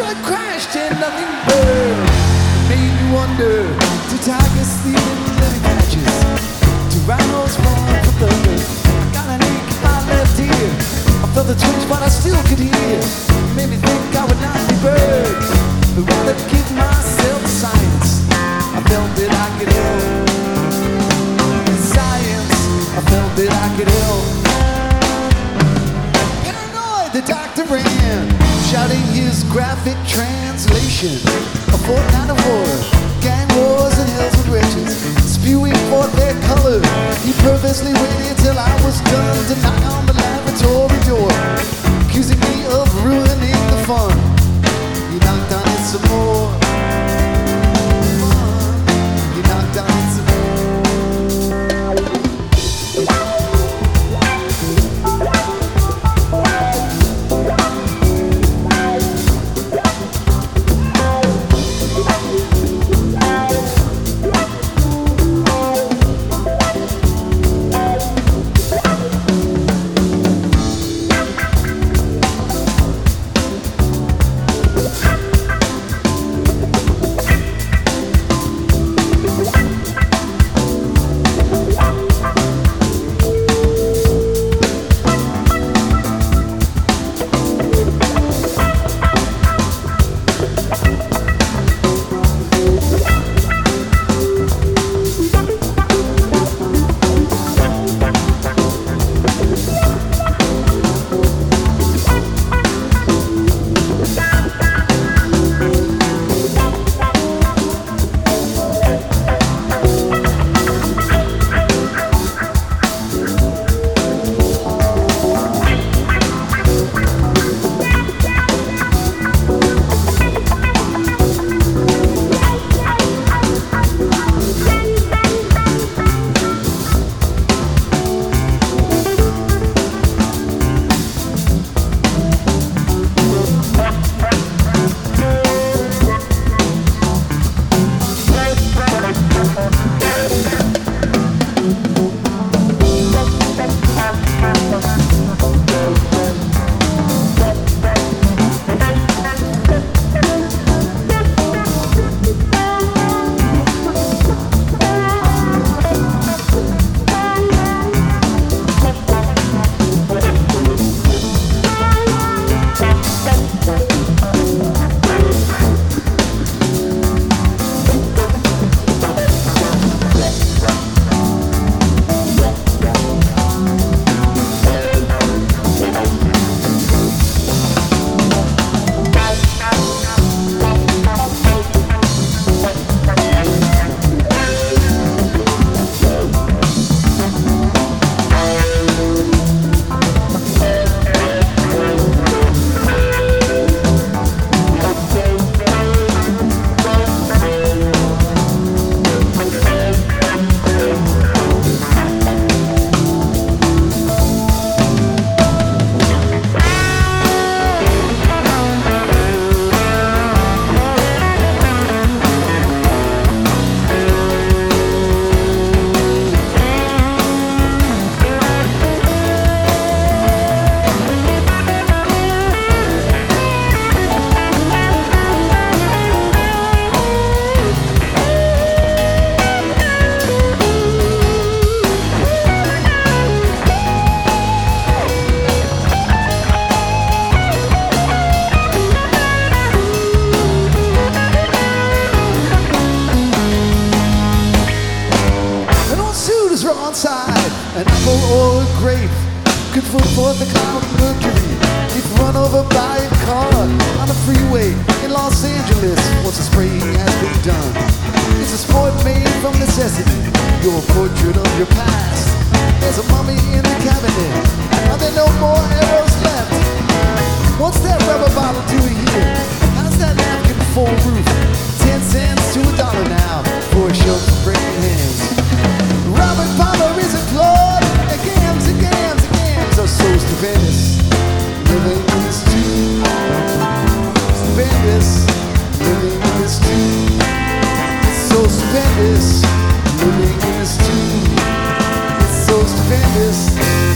truck crashed and nothing burned. Made me wonder, do tigers sleep in living patches? Do rhinos run for thunder? Got an ache in my left ear. I felt the twinge, but I still could hear. It Made me think I would not be burned. But rather give myself science. I felt that I could help. Science, I felt that I could help. Paranoid, the doctor ran, shouting his graphic translation. A fortnight of horror, gang wars and hells with wretches, spewing forth their color. He purposely waited till I was done to is wrong side, an apple or a grape could put forth the cloud of mercury. If run over by a car on a freeway in Los Angeles, once a spraying has been done. It's a sport made from necessity, your portrait of your past. There's a mummy in the cabinet, are there no more his teeth. It's so stupendous. Living in his. It's so stupendous.